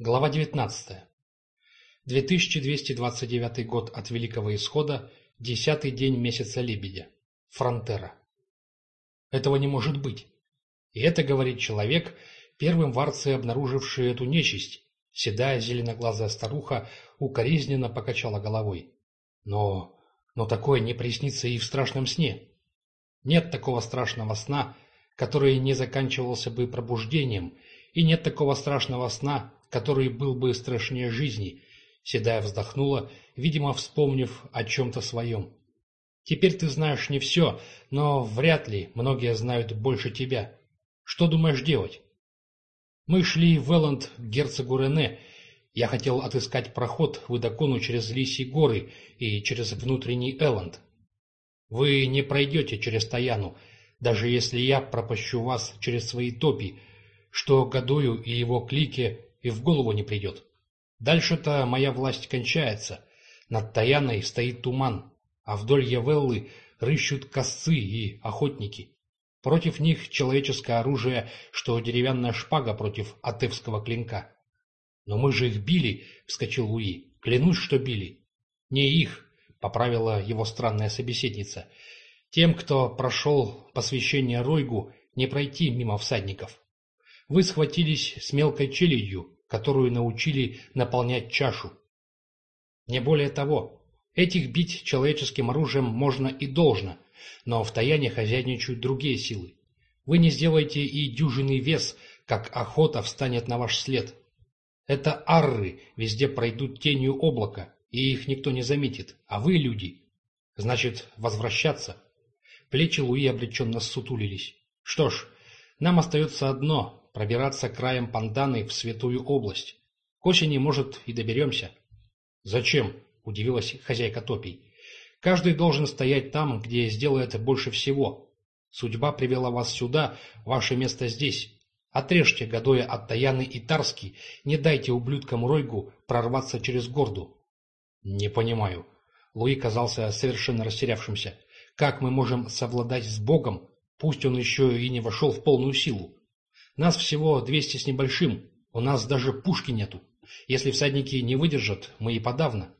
Глава 19. 2229 год от Великого Исхода, десятый день месяца Лебедя. Фронтера. Этого не может быть. И это говорит человек, первым в Арции обнаруживший эту нечисть. Седая зеленоглазая старуха укоризненно покачала головой. Но... но такое не приснится и в страшном сне. Нет такого страшного сна, который не заканчивался бы пробуждением, и нет такого страшного сна, который был бы страшнее жизни, Седая вздохнула, видимо, вспомнив о чем-то своем. Теперь ты знаешь не все, но вряд ли многие знают больше тебя. Что думаешь делать? Мы шли в Элланд к герцогу Рене. Я хотел отыскать проход в Идакону через Лисьи горы и через внутренний Элланд. Вы не пройдете через Таяну, даже если я пропущу вас через свои топи, что Гадою и его клике и в голову не придет. Дальше-то моя власть кончается. Над Таяной стоит туман, а вдоль Явеллы рыщут косцы и охотники. Против них человеческое оружие, что деревянная шпага против атевского клинка. «Но мы же их били!» — вскочил Луи. «Клянусь, что били!» «Не их!» — поправила его странная собеседница. «Тем, кто прошел посвящение Ройгу, не пройти мимо всадников. Вы схватились с мелкой челядью, которую научили наполнять чашу. Не более того, этих бить человеческим оружием можно и должно, но в таяне хозяйничают другие силы. Вы не сделаете и дюжинный вес, как охота встанет на ваш след. Это арры везде пройдут тенью облака, и их никто не заметит, а вы люди. Значит, возвращаться. Плечи Луи обреченно сутулились. Что ж, нам остается одно пробираться краем панданы в святую область. К осени, может, и доберемся. Зачем? — удивилась хозяйка топий. Каждый должен стоять там, где сделает больше всего. Судьба привела вас сюда, ваше место здесь. Отрежьте Гадоя от Таяны и Тарски, не дайте ублюдкам Ройгу прорваться через горду. Не понимаю. Луи казался совершенно растерявшимся. Как мы можем совладать с Богом, пусть он еще и не вошел в полную силу? Нас всего двести с небольшим, у нас даже пушки нету. Если всадники не выдержат, мы и подавно.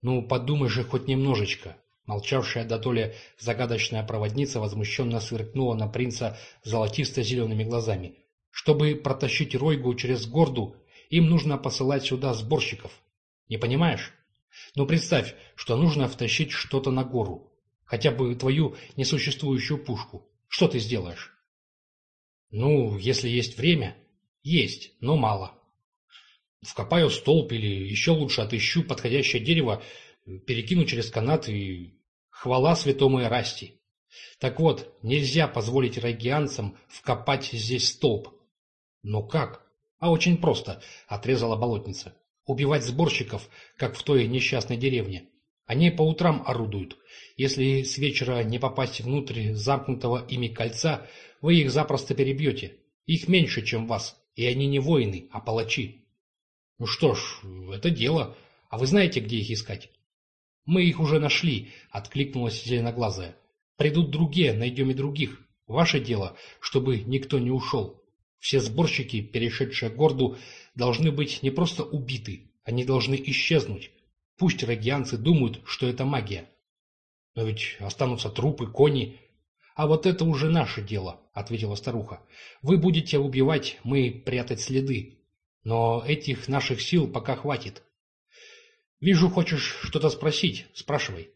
Ну, подумай же хоть немножечко. Молчавшая дотоле загадочная проводница возмущенно сверкнула на принца золотисто-зелеными глазами. Чтобы протащить Ройгу через горду, им нужно посылать сюда сборщиков. Не понимаешь? Ну, представь, что нужно втащить что-то на гору. Хотя бы твою несуществующую пушку. Что ты сделаешь? Ну, если есть время. Есть, но мало. Вкопаю столб или еще лучше отыщу подходящее дерево, перекину через канат и... Хвала святому Эрасти. Так вот, нельзя позволить райгианцам вкопать здесь столб. Но как? А очень просто, отрезала болотница. Убивать сборщиков, как в той несчастной деревне. Они по утрам орудуют. Если с вечера не попасть внутрь замкнутого ими кольца, вы их запросто перебьете. Их меньше, чем вас, и они не воины, а палачи. Ну что ж, это дело. А вы знаете, где их искать? Мы их уже нашли, откликнулась зеленоглазая. Придут другие, найдем и других. Ваше дело, чтобы никто не ушел. Все сборщики, перешедшие горду, должны быть не просто убиты, они должны исчезнуть. Пусть рогианцы думают, что это магия. Но ведь останутся трупы, кони, «А вот это уже наше дело», — ответила старуха. «Вы будете убивать, мы прятать следы. Но этих наших сил пока хватит. Вижу, хочешь что-то спросить. Спрашивай».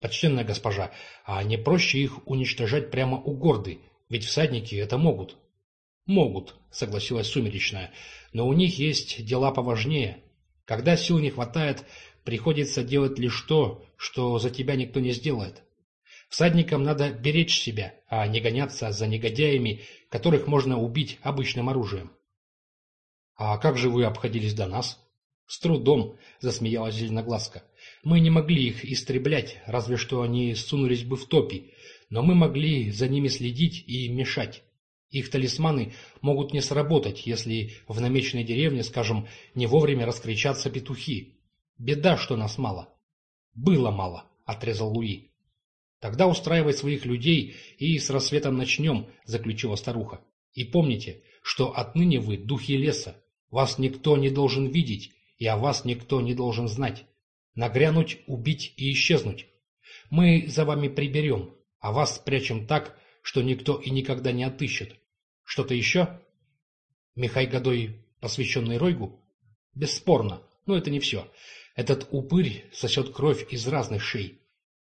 «Почтенная госпожа, а не проще их уничтожать прямо у горды? Ведь всадники это могут». «Могут», — согласилась Сумеречная, — «но у них есть дела поважнее. Когда сил не хватает, приходится делать лишь то, что за тебя никто не сделает. Всадникам надо беречь себя, а не гоняться за негодяями, которых можно убить обычным оружием. «А как же вы обходились до нас?» «С трудом», — засмеялась Зеленоглазка. «Мы не могли их истреблять, разве что они сунулись бы в топи, но мы могли за ними следить и мешать. Их талисманы могут не сработать, если в намеченной деревне, скажем, не вовремя раскричатся петухи. Беда, что нас мало». «Было мало», — отрезал Луи. «Тогда устраивай своих людей и с рассветом начнем», — заключила старуха. «И помните, что отныне вы духи леса. Вас никто не должен видеть, и о вас никто не должен знать. Нагрянуть, убить и исчезнуть. Мы за вами приберем, а вас спрячем так, что никто и никогда не отыщет. Что-то еще? Михай Годой, посвященный Ройгу? Бесспорно, но это не все. Этот упырь сосет кровь из разных шей.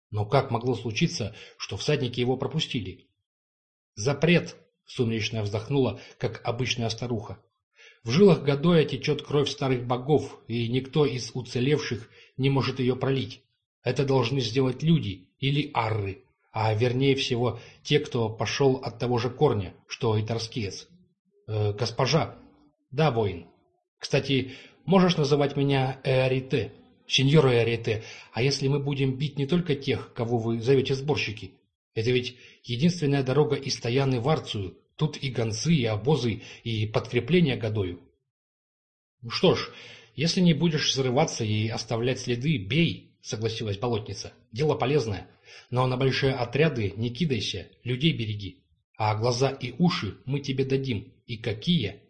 Но как могло случиться, что всадники его пропустили? Запрет, сумеречная вздохнула, как обычная старуха. В жилах Гадоя течет кровь старых богов, и никто из уцелевших не может ее пролить. Это должны сделать люди или арры, а вернее всего те, кто пошел от того же корня, что и Торскиец. Э, госпожа. Да, воин. Кстати, можешь называть меня Эарите, сеньор Эарите, а если мы будем бить не только тех, кого вы зовете сборщики? Это ведь единственная дорога из Стояны в Арцию, Тут и гонцы, и обозы, и подкрепления годою. Ну что ж, если не будешь взрываться и оставлять следы, бей, согласилась болотница. Дело полезное. Но на большие отряды не кидайся, людей береги. А глаза и уши мы тебе дадим. И какие?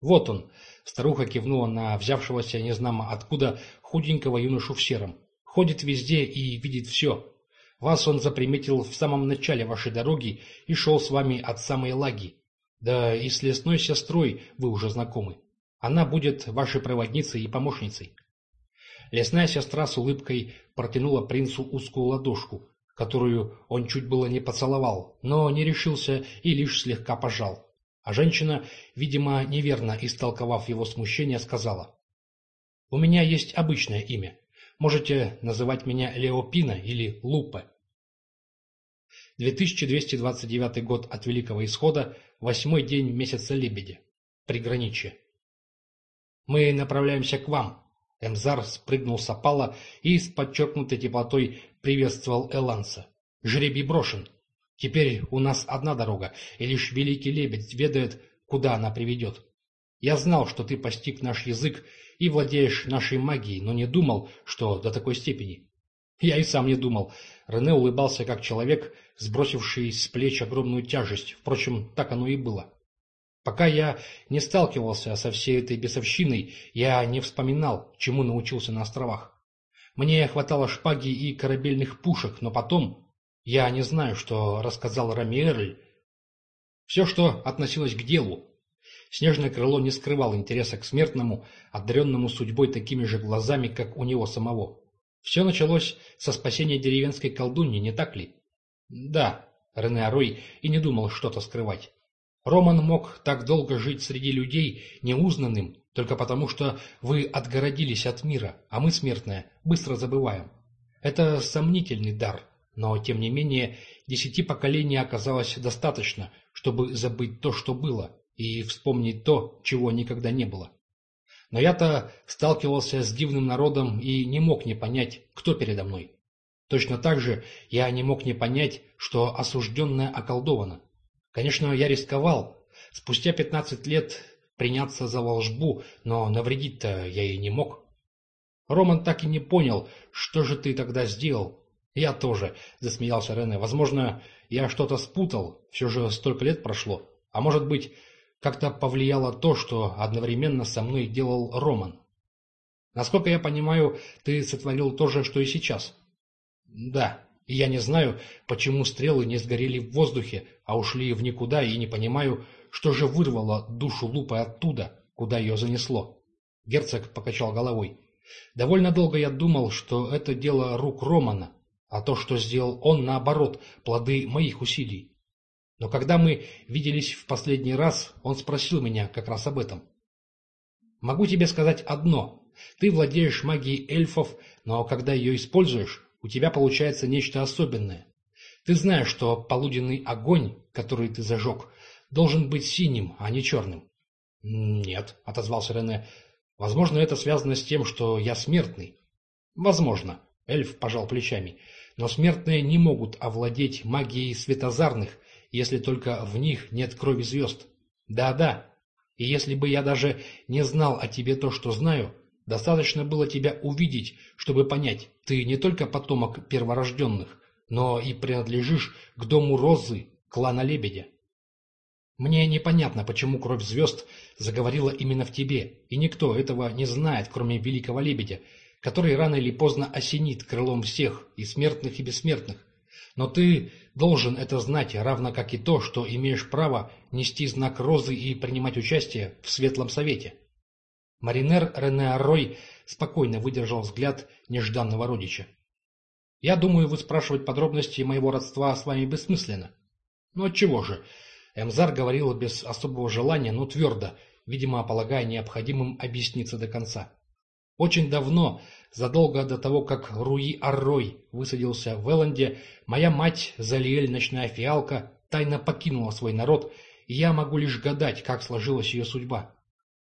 Вот он. Старуха кивнула на взявшегося незнамо откуда худенького юношу в сером. Ходит везде и видит все. Вас он заприметил в самом начале вашей дороги и шел с вами от самой лаги. Да и с лесной сестрой вы уже знакомы. Она будет вашей проводницей и помощницей. Лесная сестра с улыбкой протянула принцу узкую ладошку, которую он чуть было не поцеловал, но не решился и лишь слегка пожал. А женщина, видимо, неверно истолковав его смущение, сказала, «У меня есть обычное имя. Можете называть меня Леопина или Лупе. 2229 год от Великого Исхода, восьмой день месяца Лебедя. Приграничье. Мы направляемся к вам. Эмзар спрыгнул с опала и с подчеркнутой теплотой приветствовал Эланса. Жребий брошен. Теперь у нас одна дорога, и лишь Великий Лебедь ведает, куда она приведет. Я знал, что ты постиг наш язык и владеешь нашей магией, но не думал, что до такой степени. Я и сам не думал. Рене улыбался, как человек, сбросивший с плеч огромную тяжесть. Впрочем, так оно и было. Пока я не сталкивался со всей этой бесовщиной, я не вспоминал, чему научился на островах. Мне хватало шпаги и корабельных пушек, но потом... Я не знаю, что рассказал Рамиэрль. Все, что относилось к делу, Снежное крыло не скрывало интереса к смертному, одаренному судьбой такими же глазами, как у него самого. Все началось со спасения деревенской колдуньи, не так ли? Да, Рене Арой и не думал что-то скрывать. Роман мог так долго жить среди людей неузнанным, только потому что вы отгородились от мира, а мы, смертные, быстро забываем. Это сомнительный дар, но, тем не менее, десяти поколений оказалось достаточно, чтобы забыть то, что было, и вспомнить то, чего никогда не было. Но я-то сталкивался с дивным народом и не мог не понять, кто передо мной. Точно так же я не мог не понять, что осужденная околдована. Конечно, я рисковал. Спустя пятнадцать лет приняться за волжбу, но навредить-то я и не мог. Роман так и не понял, что же ты тогда сделал. Я тоже, засмеялся Рене. Возможно, я что-то спутал, все же столько лет прошло. А может быть, как-то повлияло то, что одновременно со мной делал Роман. Насколько я понимаю, ты сотворил то же, что и сейчас. Да, и я не знаю, почему стрелы не сгорели в воздухе, а ушли в никуда, и не понимаю, что же вырвало душу Лупы оттуда, куда ее занесло. Герцог покачал головой. Довольно долго я думал, что это дело рук Романа, а то, что сделал он, наоборот, плоды моих усилий. Но когда мы виделись в последний раз, он спросил меня как раз об этом. «Могу тебе сказать одно. Ты владеешь магией эльфов, но когда ее используешь, у тебя получается нечто особенное. Ты знаешь, что полуденный огонь, который ты зажег, должен быть синим, а не черным». «Нет», — отозвался Рене. «Возможно, это связано с тем, что я смертный». «Возможно», — эльф пожал плечами. «Но смертные не могут овладеть магией светозарных, если только в них нет крови звезд. Да-да, и если бы я даже не знал о тебе то, что знаю, достаточно было тебя увидеть, чтобы понять, ты не только потомок перворожденных, но и принадлежишь к дому Розы, клана Лебедя. Мне непонятно, почему кровь звезд заговорила именно в тебе, и никто этого не знает, кроме великого лебедя, который рано или поздно осенит крылом всех, и смертных, и бессмертных. Но ты должен это знать, равно как и то, что имеешь право нести знак розы и принимать участие в Светлом Совете. Маринер Рене Аррой спокойно выдержал взгляд нежданного родича. «Я думаю, вы спрашивать подробности моего родства с вами бессмысленно». «Ну отчего же?» Эмзар говорил без особого желания, но твердо, видимо, полагая необходимым объясниться до конца. Очень давно, задолго до того, как Руи Аррой высадился в Элленде, моя мать, Залиэль Ночная Фиалка, тайно покинула свой народ, и я могу лишь гадать, как сложилась ее судьба.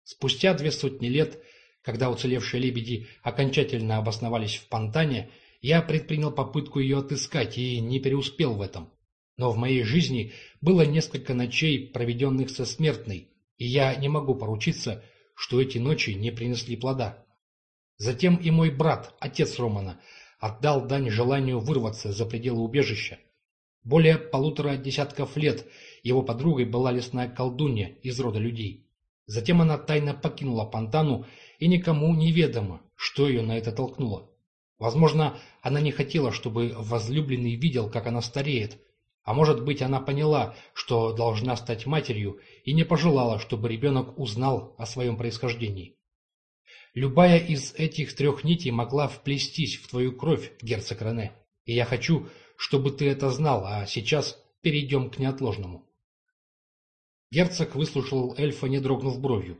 Спустя две сотни лет, когда уцелевшие лебеди окончательно обосновались в Пантане, я предпринял попытку ее отыскать и не преуспел в этом. Но в моей жизни было несколько ночей, проведенных со смертной, и я не могу поручиться, что эти ночи не принесли плода. Затем и мой брат, отец Романа, отдал дань желанию вырваться за пределы убежища. Более полутора десятков лет его подругой была лесная колдунья из рода людей. Затем она тайно покинула Пантану, и никому неведомо, что ее на это толкнуло. Возможно, она не хотела, чтобы возлюбленный видел, как она стареет, а может быть, она поняла, что должна стать матерью, и не пожелала, чтобы ребенок узнал о своем происхождении. Любая из этих трех нитей могла вплестись в твою кровь, герцог Рене. И я хочу, чтобы ты это знал, а сейчас перейдем к неотложному. Герцог выслушал эльфа, не дрогнув бровью.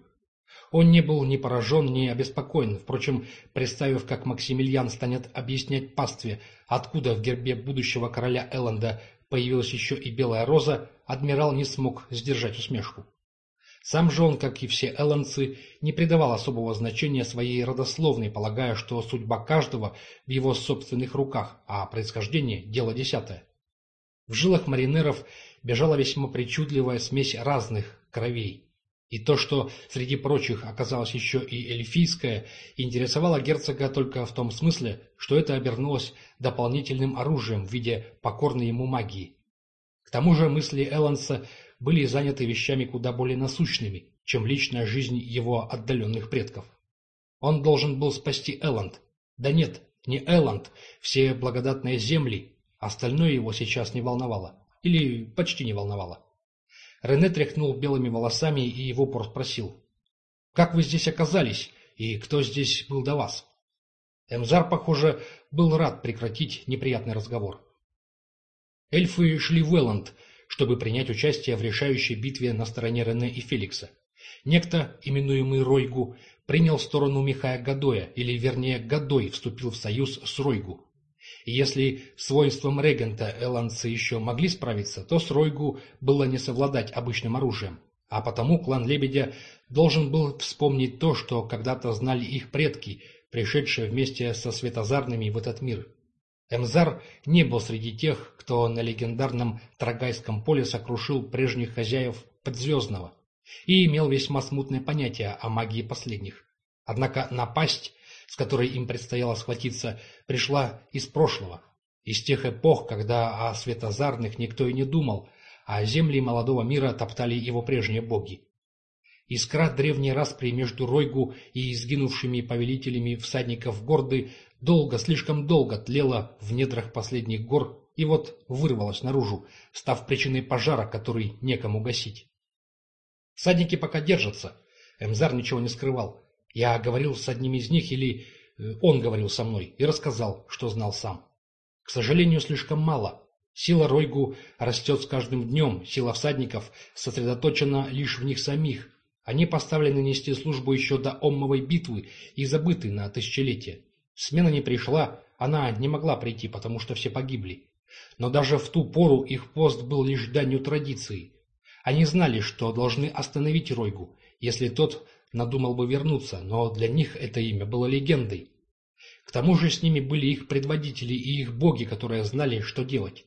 Он не был ни поражен, ни обеспокоен. Впрочем, представив, как Максимилиан станет объяснять пастве, откуда в гербе будущего короля Элленда появилась еще и белая роза, адмирал не смог сдержать усмешку. Сам же он, как и все эллонцы, не придавал особого значения своей родословной, полагая, что судьба каждого в его собственных руках, а происхождение – дело десятое. В жилах маринеров бежала весьма причудливая смесь разных кровей. И то, что среди прочих оказалось еще и эльфийское, интересовало герцога только в том смысле, что это обернулось дополнительным оружием в виде покорной ему магии. К тому же мысли Элланса были заняты вещами куда более насущными, чем личная жизнь его отдаленных предков. Он должен был спасти Элланд. Да нет, не Элланд, все благодатные земли, остальное его сейчас не волновало. Или почти не волновало. Рене тряхнул белыми волосами и его упор спросил. «Как вы здесь оказались, и кто здесь был до вас?» Эмзар, похоже, был рад прекратить неприятный разговор. Эльфы шли в Элланд, чтобы принять участие в решающей битве на стороне Рене и Феликса. Некто, именуемый Ройгу, принял сторону Михая Гадоя, или вернее Гадой вступил в союз с Ройгу. И если с воинством регента эландцы еще могли справиться, то с Ройгу было не совладать обычным оружием. А потому клан Лебедя должен был вспомнить то, что когда-то знали их предки, пришедшие вместе со Светозарными в этот мир. Эмзар не был среди тех, кто на легендарном Трагайском поле сокрушил прежних хозяев Подзвездного и имел весьма смутное понятие о магии последних. Однако напасть, с которой им предстояло схватиться, пришла из прошлого, из тех эпох, когда о светозарных никто и не думал, а земли молодого мира топтали его прежние боги. Искра древней распри между Ройгу и изгинувшими повелителями всадников Горды долго, слишком долго тлела в недрах последних гор и вот вырвалась наружу, став причиной пожара, который некому гасить. Всадники пока держатся. Эмзар ничего не скрывал. Я говорил с одним из них, или э, он говорил со мной, и рассказал, что знал сам. К сожалению, слишком мало. Сила Ройгу растет с каждым днем, сила всадников сосредоточена лишь в них самих. Они поставлены нести службу еще до Оммовой битвы и забыты на тысячелетия. Смена не пришла, она не могла прийти, потому что все погибли. Но даже в ту пору их пост был лишь данью традиции. Они знали, что должны остановить Ройгу, если тот надумал бы вернуться, но для них это имя было легендой. К тому же с ними были их предводители и их боги, которые знали, что делать.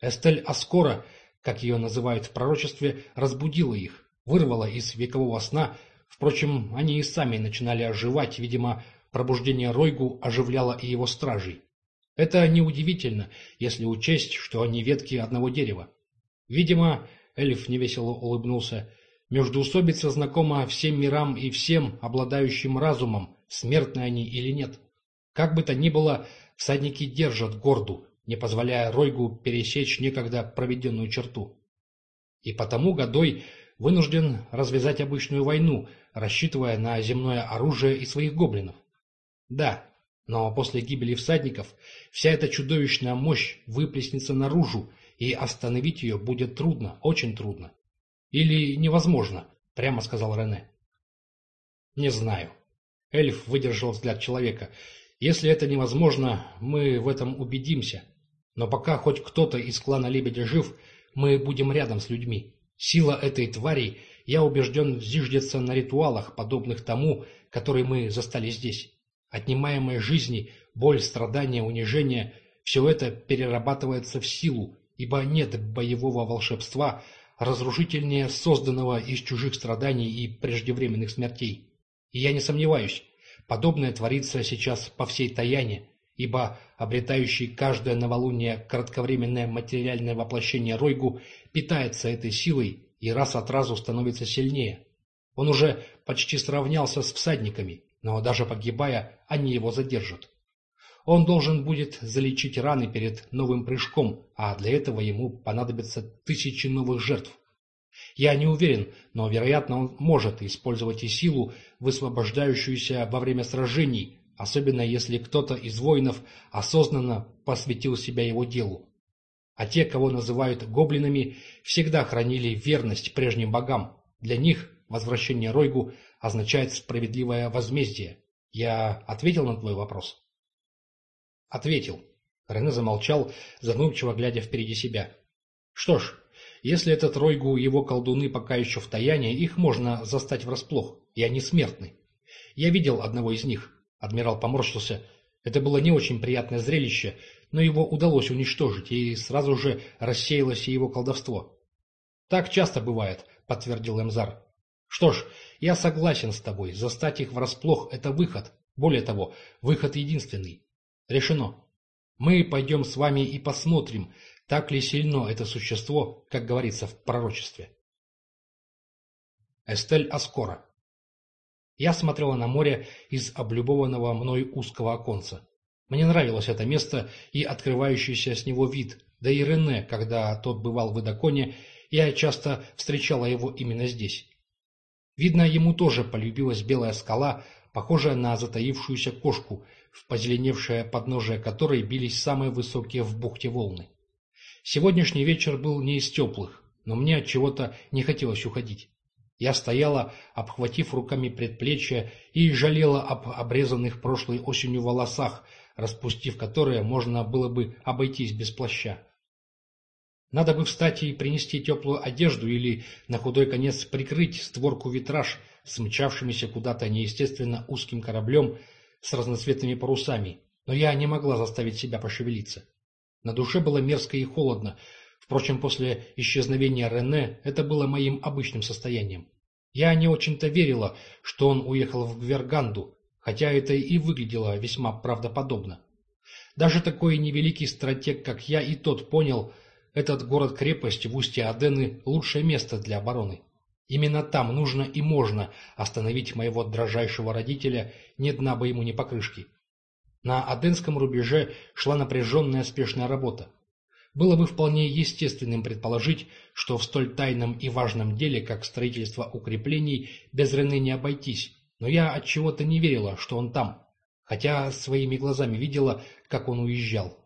Эстель Аскора, как ее называют в пророчестве, разбудила их, вырвала из векового сна, впрочем, они и сами начинали оживать, видимо, пробуждение Ройгу оживляло и его стражей. Это неудивительно, если учесть, что они ветки одного дерева. Видимо, Эльф невесело улыбнулся. Междуусобица знакома всем мирам и всем, обладающим разумом, смертны они или нет. Как бы то ни было, всадники держат горду, не позволяя Ройгу пересечь некогда проведенную черту. И потому Годой вынужден развязать обычную войну, рассчитывая на земное оружие и своих гоблинов. Да, но после гибели всадников вся эта чудовищная мощь выплеснется наружу, и остановить ее будет трудно, очень трудно. Или невозможно, прямо сказал Рене. Не знаю. Эльф выдержал взгляд человека. Если это невозможно, мы в этом убедимся. Но пока хоть кто-то из клана Лебедя жив, мы будем рядом с людьми. Сила этой твари, я убежден, зиждется на ритуалах, подобных тому, который мы застали здесь. Отнимаемые жизни, боль, страдания, унижение – все это перерабатывается в силу, ибо нет боевого волшебства, разрушительнее созданного из чужих страданий и преждевременных смертей. И я не сомневаюсь, подобное творится сейчас по всей Таяне, ибо обретающий каждое новолуние кратковременное материальное воплощение Ройгу питается этой силой и раз от разу становится сильнее. Он уже почти сравнялся с всадниками, но даже погибая, они его задержат. Он должен будет залечить раны перед новым прыжком, а для этого ему понадобятся тысячи новых жертв. Я не уверен, но, вероятно, он может использовать и силу, высвобождающуюся во время сражений, особенно если кто-то из воинов осознанно посвятил себя его делу. А те, кого называют гоблинами, всегда хранили верность прежним богам. Для них возвращение Ройгу означает справедливое возмездие. Я ответил на твой вопрос? Ответил. Рене замолчал, задумчиво глядя впереди себя. Что ж, если этот Ройгу и его колдуны пока еще в таяне, их можно застать врасплох, и они смертны. Я видел одного из них. Адмирал поморщился. Это было не очень приятное зрелище, но его удалось уничтожить, и сразу же рассеялось и его колдовство. «Так часто бывает», — подтвердил Эмзар. «Что ж, я согласен с тобой, застать их врасплох — это выход. Более того, выход единственный. Решено. Мы пойдем с вами и посмотрим, так ли сильно это существо, как говорится в пророчестве. Эстель Аскора Я смотрела на море из облюбованного мной узкого оконца. Мне нравилось это место и открывающийся с него вид, да и Рене, когда тот бывал в Идаконе, я часто встречала его именно здесь. Видно, ему тоже полюбилась белая скала, похожая на затаившуюся кошку, в позеленевшее подножие которой бились самые высокие в бухте волны. Сегодняшний вечер был не из теплых, но мне от чего-то не хотелось уходить. Я стояла, обхватив руками предплечья, и жалела об обрезанных прошлой осенью волосах, распустив которые можно было бы обойтись без плаща. Надо бы встать и принести теплую одежду или, на худой конец, прикрыть створку витраж с мчавшимися куда-то неестественно узким кораблем с разноцветными парусами, но я не могла заставить себя пошевелиться. На душе было мерзко и холодно, впрочем, после исчезновения Рене это было моим обычным состоянием. Я не очень-то верила, что он уехал в Гверганду, хотя это и выглядело весьма правдоподобно. Даже такой невеликий стратег, как я, и тот понял, этот город-крепость в устье Адены – лучшее место для обороны. Именно там нужно и можно остановить моего дрожайшего родителя, ни дна бы ему ни покрышки. На Аденском рубеже шла напряженная спешная работа. Было бы вполне естественным предположить, что в столь тайном и важном деле, как строительство укреплений, без Рене не обойтись, но я от чего то не верила, что он там, хотя своими глазами видела, как он уезжал.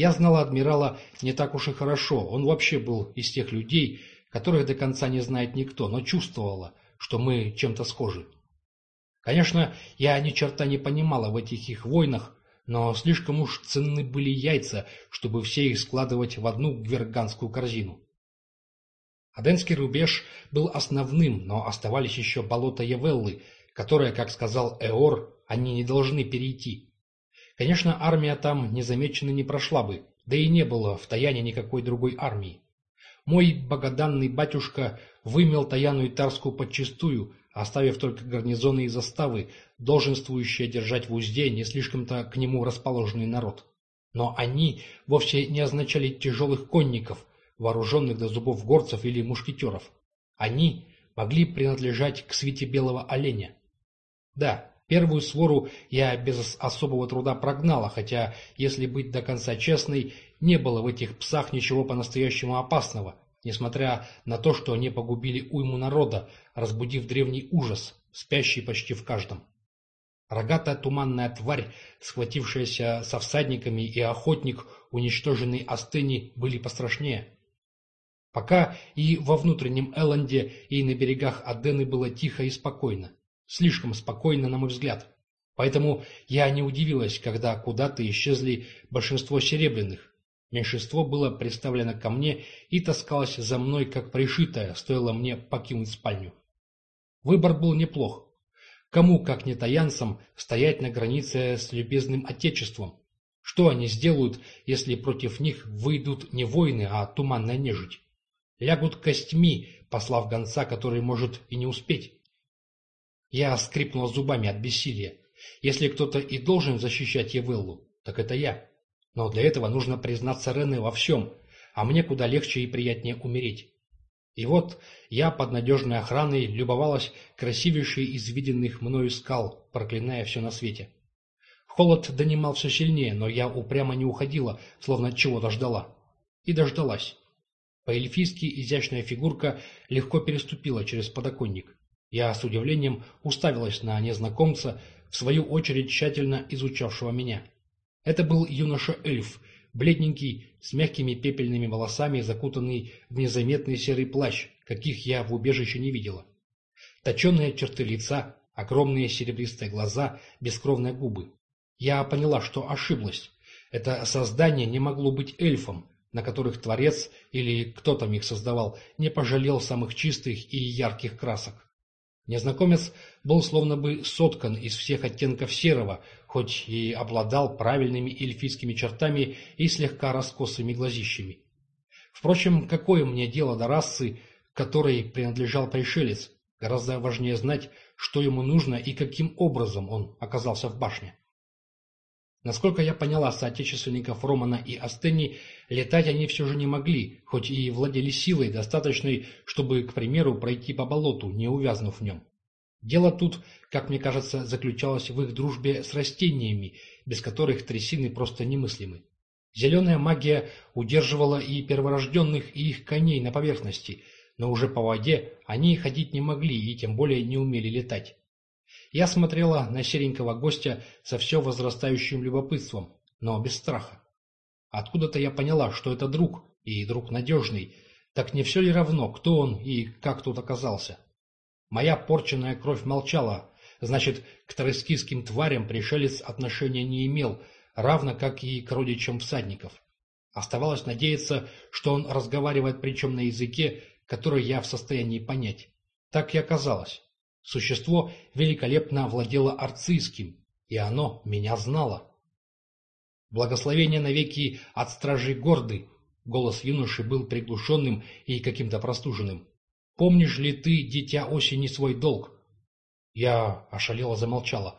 Я знала адмирала не так уж и хорошо, он вообще был из тех людей, которых до конца не знает никто, но чувствовала, что мы чем-то схожи. Конечно, я ни черта не понимала в этих их войнах, но слишком уж ценны были яйца, чтобы все их складывать в одну гверганскую корзину. Аденский рубеж был основным, но оставались еще болота Явеллы, которые, как сказал Эор, они не должны перейти. Конечно, армия там незамеченно не прошла бы, да и не было в Таяне никакой другой армии. Мой богоданный батюшка вымел Таяну и Тарскую подчистую, оставив только гарнизоны и заставы, долженствующие держать в узде не слишком-то к нему расположенный народ. Но они вовсе не означали тяжелых конников, вооруженных до зубов горцев или мушкетеров. Они могли принадлежать к свите белого оленя. Да, первую свору я без особого труда прогнала, хотя, если быть до конца честной, не было в этих псах ничего по-настоящему опасного, несмотря на то, что они погубили уйму народа, разбудив древний ужас, спящий почти в каждом. Рогатая туманная тварь, схватившаяся со всадниками, и охотник, уничтоженный Астыни, были пострашнее. Пока и во внутреннем Элленде, и на берегах Адены было тихо и спокойно. Слишком спокойно, на мой взгляд. Поэтому я не удивилась, когда куда-то исчезли большинство серебряных. Меньшинство было представлено ко мне и таскалось за мной, как пришитое, стоило мне покинуть спальню. Выбор был неплох. Кому, как не таянцам, стоять на границе с любезным отечеством? Что они сделают, если против них выйдут не воины, а туманная нежить? Лягут костьми, послав гонца, который может и не успеть. Я скрипнула зубами от бессилия. Если кто-то и должен защищать Евеллу, так это я. Но для этого нужно признаться Рене во всем, а мне куда легче и приятнее умереть. И вот я под надежной охраной любовалась красивейшей из виденных мною скал, проклиная все на свете. Холод донимал все сильнее, но я упрямо не уходила, словно чего-то ждала. И дождалась. По-эльфийски изящная фигурка легко переступила через подоконник. Я с удивлением уставилась на незнакомца, в свою очередь тщательно изучавшего меня. Это был юноша-эльф, бледненький, с мягкими пепельными волосами, закутанный в незаметный серый плащ, каких я в убежище не видела. Точеные черты лица, огромные серебристые глаза, бескровные губы. Я поняла, что ошиблась. Это создание не могло быть эльфом, на которых Творец, или кто там их создавал, не пожалел самых чистых и ярких красок. Незнакомец был словно бы соткан из всех оттенков серого, хоть и обладал правильными эльфийскими чертами и слегка раскосыми глазищами. Впрочем, какое мне дело до расы, которой принадлежал пришелец? Гораздо важнее знать, что ему нужно и каким образом он оказался в башне. Насколько я поняла соотечественников Романа и Астени, летать они все же не могли, хоть и владели силой, достаточной, чтобы, к примеру, пройти по болоту, не увязнув в нем. Дело тут, как мне кажется, заключалось в их дружбе с растениями, без которых трясины просто немыслимы. Зеленая магия удерживала и перворожденных, и их коней на поверхности, но уже по воде они ходить не могли и тем более не умели летать. Я смотрела на серенького гостя со все возрастающим любопытством, но без страха. Откуда-то я поняла, что это друг, и друг надежный. Так не все ли равно, кто он и как тут оказался? Моя порченная кровь молчала, значит, к троискийским тварям пришелец отношения не имел, равно как и к родичам всадников. Оставалось надеяться, что он разговаривает причем на языке, который я в состоянии понять. Так и оказалось. Существо великолепно владело арцийским, и оно меня знало. Благословение навеки от стражей горды. Голос юноши был приглушенным и каким-то простуженным. Помнишь ли ты, дитя осени, свой долг? Я ошалела замолчала.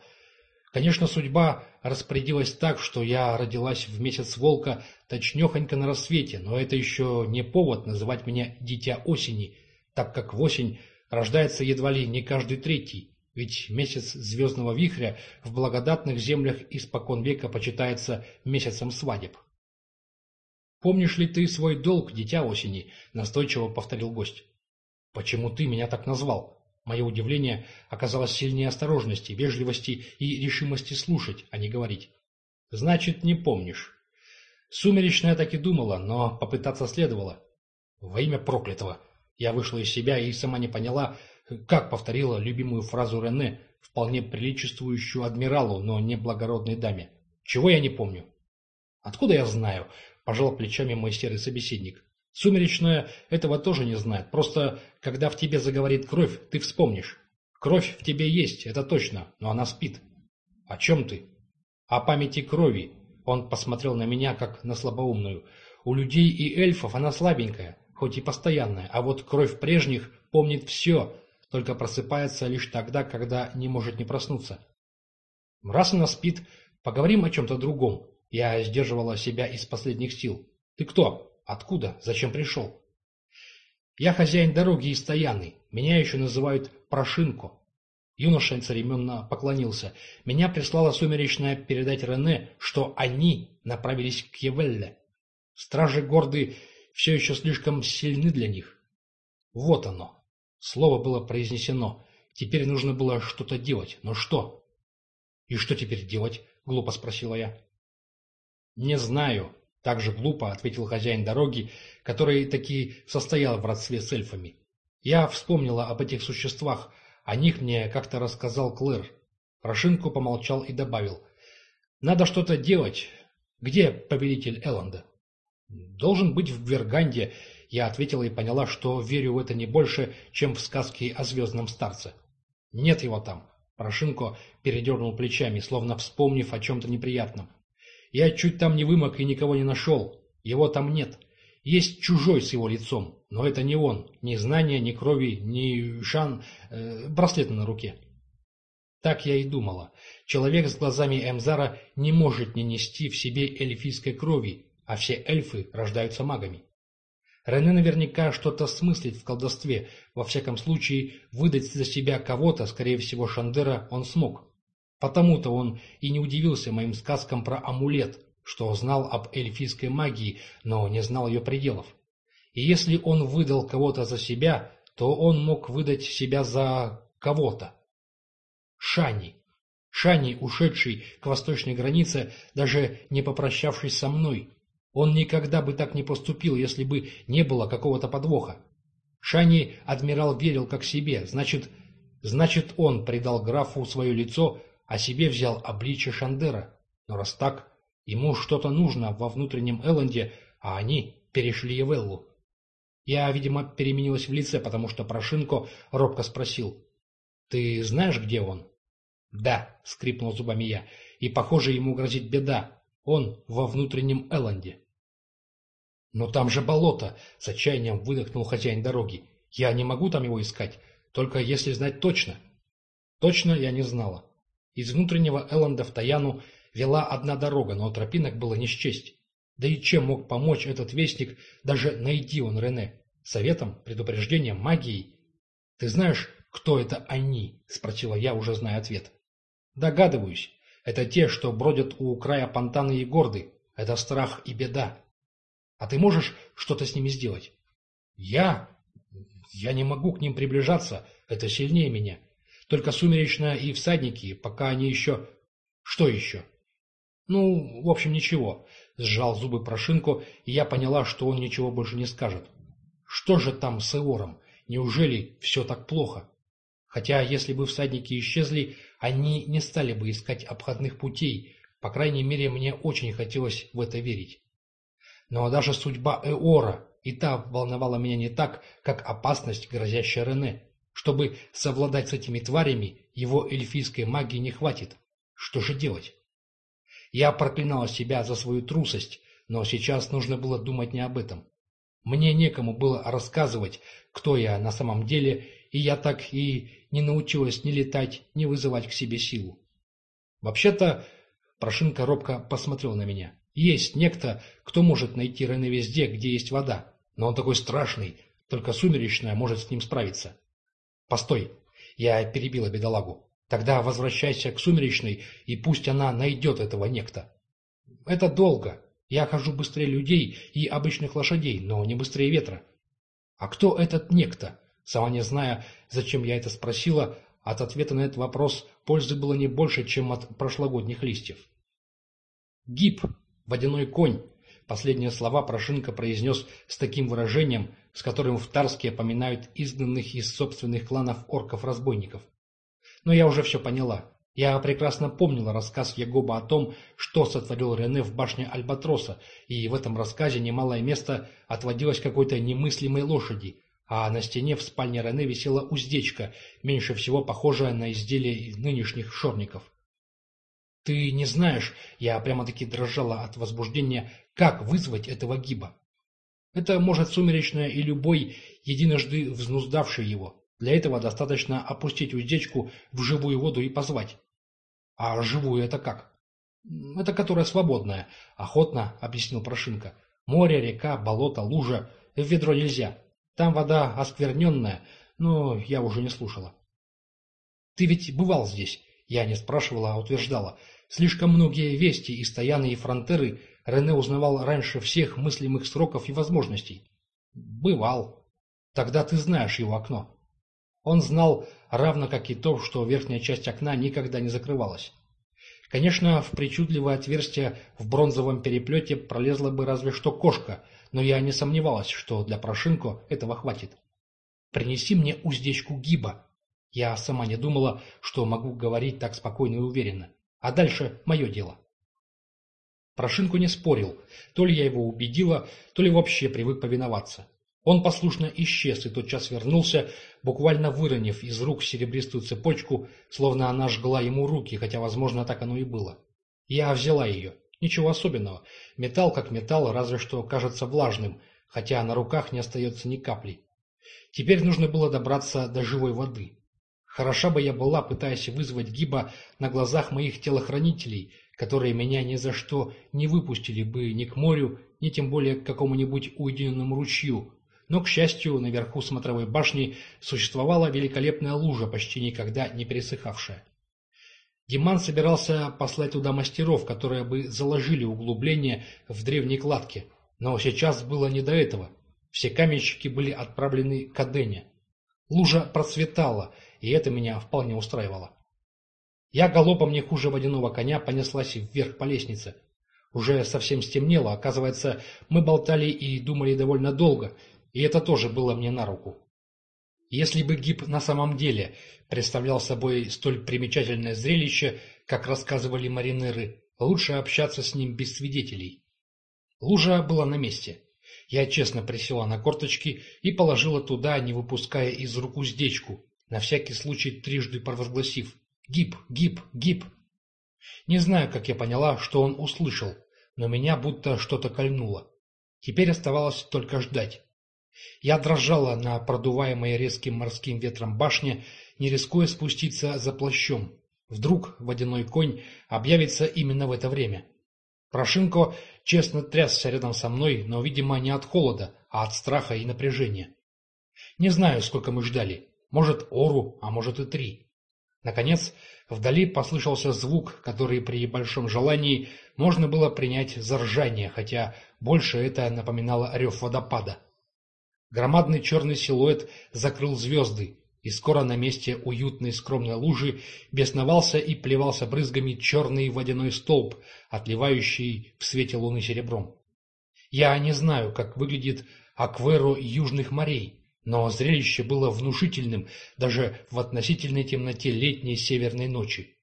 Конечно, судьба распорядилась так, что я родилась в месяц волка точнехонько на рассвете, но это еще не повод называть меня дитя осени, так как в осень рождается едва ли не каждый третий, ведь месяц звездного вихря в благодатных землях испокон века почитается месяцем свадеб. «Помнишь ли ты свой долг, дитя осени?» — настойчиво повторил гость. «Почему ты меня так назвал?» Мое удивление оказалось сильнее осторожности, вежливости и решимости слушать, а не говорить. «Значит, не помнишь». Сумеречная так и думала, но попытаться следовало. Во имя проклятого. Я вышла из себя и сама не поняла, как повторила любимую фразу Рене, вполне приличествующую адмиралу, но не благородной даме. Чего я не помню? Откуда я знаю? Пожал плечами мой серый собеседник. Сумеречная этого тоже не знает. Просто, когда в тебе заговорит кровь, ты вспомнишь. Кровь в тебе есть, это точно, но она спит. О чем ты? О памяти крови. Он посмотрел на меня, как на слабоумную. У людей и эльфов она слабенькая, хоть и постоянная, а вот кровь прежних помнит все, только просыпается лишь тогда, когда не может не проснуться. Раз она спит, поговорим о чем-то другом. Я сдерживала себя из последних сил. Ты кто? Откуда? Зачем пришел? Я хозяин дороги из Стояны. Меня еще называют Прошинко. Юноша церемонно поклонился. Меня прислала сумеречная передать Рене, что они направились к Евелле. Стражи Горды все еще слишком сильны для них. Вот оно. Слово было произнесено. Теперь нужно было что-то делать. Но что? И что теперь делать? Глупо спросила я. Не знаю. Так же глупо ответил хозяин дороги, который таки состоял в родстве с эльфами. Я вспомнила об этих существах, о них мне как-то рассказал Клэр. Прошинку помолчал и добавил. «Надо что-то делать. Где повелитель Элленда?» «Должен быть в Верганде», — я ответила и поняла, что верю в это не больше, чем в сказки о звездном старце. «Нет его там». Порошинко передернул плечами, словно вспомнив о чем-то неприятном. «Я чуть там не вымок и никого не нашел. Его там нет. Есть чужой с его лицом, но это не он. Ни знания, ни крови, ни шан... Э, браслета на руке. Так я и думала. Человек с глазами Эмзара не может не нести в себе эльфийской крови, а все эльфы рождаются магами. Рене наверняка что-то смыслит в колдовстве, во всяком случае выдать за себя кого-то, скорее всего Шандера, он смог. Потому-то он и не удивился моим сказкам про амулет, что знал об эльфийской магии, но не знал ее пределов. И если он выдал кого-то за себя, то он мог выдать себя за кого-то. Шани. Шани, ушедший к восточной границе, даже не попрощавшись со мной. Он никогда бы так не поступил, если бы не было какого-то подвоха. Шани адмирал верил как себе, значит, значит он предал графу свое лицо, а себе взял обличье Шандера. Но раз так, Ему что-то нужно во внутреннем Элленде, а они перешли Евеллу. Я, видимо, переменилась в лице, потому что Прошинко робко спросил. «Ты знаешь, где он?» «Да», — скрипнул зубами я, — «и, похоже, ему грозит беда. Он во внутреннем Элленде». «Но там же болото!» — с отчаянием выдохнул хозяин дороги. «Я не могу там его искать, только если знать точно». Точно я не знала. Из внутреннего Элленда в Таяну вела одна дорога, но тропинок было не счесть. Да и чем мог помочь этот вестник, даже найди он Рене? Советом, предупреждением, магией? Ты знаешь, кто это они? Спросила я, уже зная ответ. Догадываюсь. Это те, что бродят у края Пантаны и Горды. Это страх и беда. А ты можешь что-то с ними сделать? Я? Я не могу к ним приближаться. Это сильнее меня. Только сумеречная и всадники, пока они еще... Что еще? «Ну, в общем, ничего», — сжал зубы Прошинку, и я поняла, что он ничего больше не скажет. «Что же там с Эором? Неужели все так плохо?» Хотя, если бы всадники исчезли, они не стали бы искать обходных путей, по крайней мере, мне очень хотелось в это верить. Но даже судьба Эора и та волновала меня не так, как опасность, грозящая Рене. Чтобы совладать с этими тварями, его эльфийской магии не хватит. Что же делать? Я проклинал себя за свою трусость, но сейчас нужно было думать не об этом. Мне некому было рассказывать, кто я на самом деле, и я так и не научилась ни летать, ни вызывать к себе силу. Вообще-то, Прошинка робко посмотрел на меня. Есть некто, кто может найти Рене везде, где есть вода, но он такой страшный, только сумеречная может с ним справиться. Постой, я перебила бедолагу. Тогда возвращайся к Сумеречной, и пусть она найдет этого некто. Это долго. Я хожу быстрее людей и обычных лошадей, но не быстрее ветра. А кто этот некто? Сама не зная, зачем я это спросила, от ответа на этот вопрос пользы было не больше, чем от прошлогодних листьев. Гиб, водяной конь. Последние слова Прошинка произнес с таким выражением, с которым в Тарске поминают изгнанных из собственных кланов орков-разбойников. Но я уже все поняла. Я прекрасно помнила рассказ Ягоба о том, что сотворил Рене в башне Альбатроса, и в этом рассказе немалое место отводилось какой-то немыслимой лошади, а на стене в спальне Рене висела уздечка, меньше всего похожая на изделие нынешних шорников. «Ты не знаешь, я прямо-таки дрожала от возбуждения, как вызвать этого гиба. Это может сумеречная и любой, единожды взнуздавший его. Для этого достаточно опустить уздечку в живую воду и позвать. А живую это как? Это которая свободная, охотно, объяснил Прошинка. Море, река, болото, лужа. В ведро нельзя. Там вода оскверненная, но я уже не слушала. Ты ведь бывал здесь? Я не спрашивала, а утверждала. Слишком многие вести и Фронтеры Рене узнавал раньше всех мыслимых сроков и возможностей. Бывал. Тогда ты знаешь его окно. Он знал, равно как и то, что верхняя часть окна никогда не закрывалась. Конечно, в причудливое отверстие в бронзовом переплете пролезла бы разве что кошка, но я не сомневалась, что для Прошинко этого хватит. «Принеси мне уздечку гиба». Я сама не думала, что могу говорить так спокойно и уверенно. А дальше мое дело. Прошинку не спорил. То ли я его убедила, то ли вообще привык повиноваться. Он послушно исчез и тотчас вернулся, буквально выронив из рук серебристую цепочку, словно она жгла ему руки, хотя, возможно, так оно и было. Я взяла ее. Ничего особенного. Металл как металл, разве что кажется влажным, хотя на руках не остается ни капли. Теперь нужно было добраться до живой воды. Хороша бы я была, пытаясь вызвать гиба на глазах моих телохранителей, которые меня ни за что не выпустили бы ни к морю, ни тем более к какому-нибудь уединенному ручью, но, к счастью, наверху смотровой башни существовала великолепная лужа, почти никогда не пересыхавшая. Диман собирался послать туда мастеров, которые бы заложили углубление в древней кладке, но сейчас было не до этого. Все каменщики были отправлены к Адене. Лужа процветала, и это меня вполне устраивало. Я галопом не хуже водяного коня понеслась вверх по лестнице. Уже совсем стемнело, оказывается, мы болтали и думали довольно долго, и это тоже было мне на руку. Если бы гиб на самом деле представлял собой столь примечательное зрелище, как рассказывали маринеры, лучше общаться с ним без свидетелей. Лужа была на месте. Я честно присела на корточки и положила туда, не выпуская из рук уздечку, на всякий случай трижды провозгласив «Гиб! Гиб! Гиб!». Не знаю, как я поняла, что он услышал, но меня будто что-то кольнуло. Теперь оставалось только ждать. Я дрожала на продуваемой резким морским ветром башне, не рискуя спуститься за плащом. Вдруг водяной конь объявится именно в это время. Прошинко честно трясся рядом со мной, но, видимо, не от холода, а от страха и напряжения. Не знаю, сколько мы ждали. Может, ору, а может и три. Наконец, вдали послышался звук, который при большом желании можно было принять за ржание, хотя больше это напоминало рев водопада. Громадный черный силуэт закрыл звезды, и скоро на месте уютной скромной лужи бесновался и плевался брызгами черный водяной столб, отливающий в свете луны серебром. Я не знаю, как выглядит акверо южных морей, но зрелище было внушительным даже в относительной темноте летней северной ночи.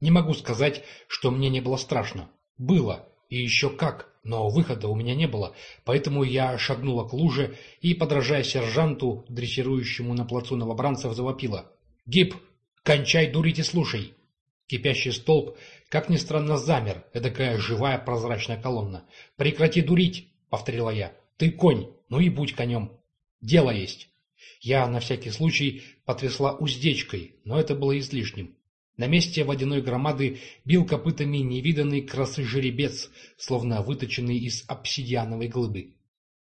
Не могу сказать, что мне не было страшно. Было, и еще как, но выхода у меня не было, поэтому я шагнула к луже и, подражая сержанту, дрессирующему на плацу новобранцев, завопила. «Гиб, кончай дурить и слушай!» Кипящий столб, как ни странно, замер, эдакая живая прозрачная колонна. «Прекрати дурить!» — повторила я. «Ты конь, ну и будь конем. Дело есть!» Я на всякий случай потрясла уздечкой, но это было излишним. На месте водяной громады бил копытами невиданный красы жеребец, словно выточенный из обсидиановой глыбы.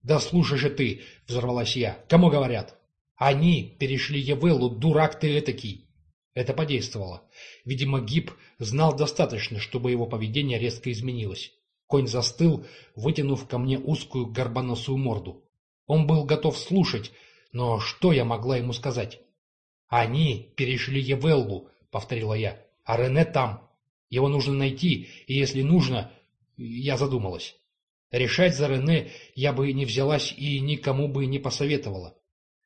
«Да слушай же ты!» — взорвалась я. «Кому говорят?» «Они перешли Евеллу, дурак ты этакий!» Это подействовало. Видимо, Гиб знал достаточно, чтобы его поведение резко изменилось. Конь застыл, вытянув ко мне узкую горбоносую морду. Он был готов слушать, но что я могла ему сказать? «Они перешли Евеллу!» Повторила я. А Рене там. Его нужно найти, и если нужно... Я задумалась. Решать за Рене я бы не взялась и никому бы не посоветовала.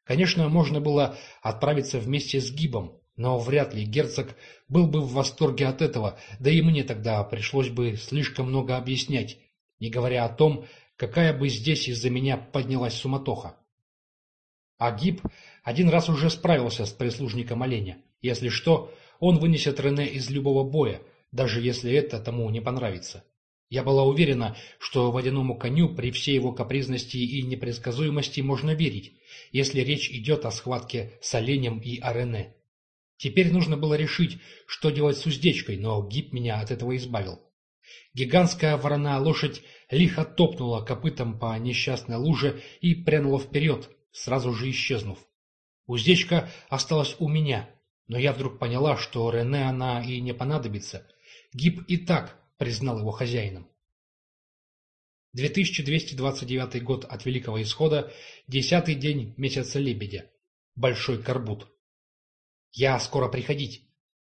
Конечно, можно было отправиться вместе с Гибом, но вряд ли герцог был бы в восторге от этого, да и мне тогда пришлось бы слишком много объяснять, не говоря о том, какая бы здесь из-за меня поднялась суматоха. А Гиб один раз уже справился с прислужником оленя. Если что, он вынесет Рене из любого боя, даже если это тому не понравится. Я была уверена, что водяному коню при всей его капризности и непредсказуемости можно верить, если речь идет о схватке с оленем и о Рене. Теперь нужно было решить, что делать с уздечкой, но Гиб меня от этого избавил. Гигантская вороная лошадь лихо топнула копытом по несчастной луже и прянула вперед, сразу же исчезнув. Уздечка осталась у меня, но я вдруг поняла, что Рене она и не понадобится. Гиб и так признал его хозяином. 2229 год от Великого Исхода, десятый день месяца Лебедя. Большой Карбут. «Я скоро приходить!»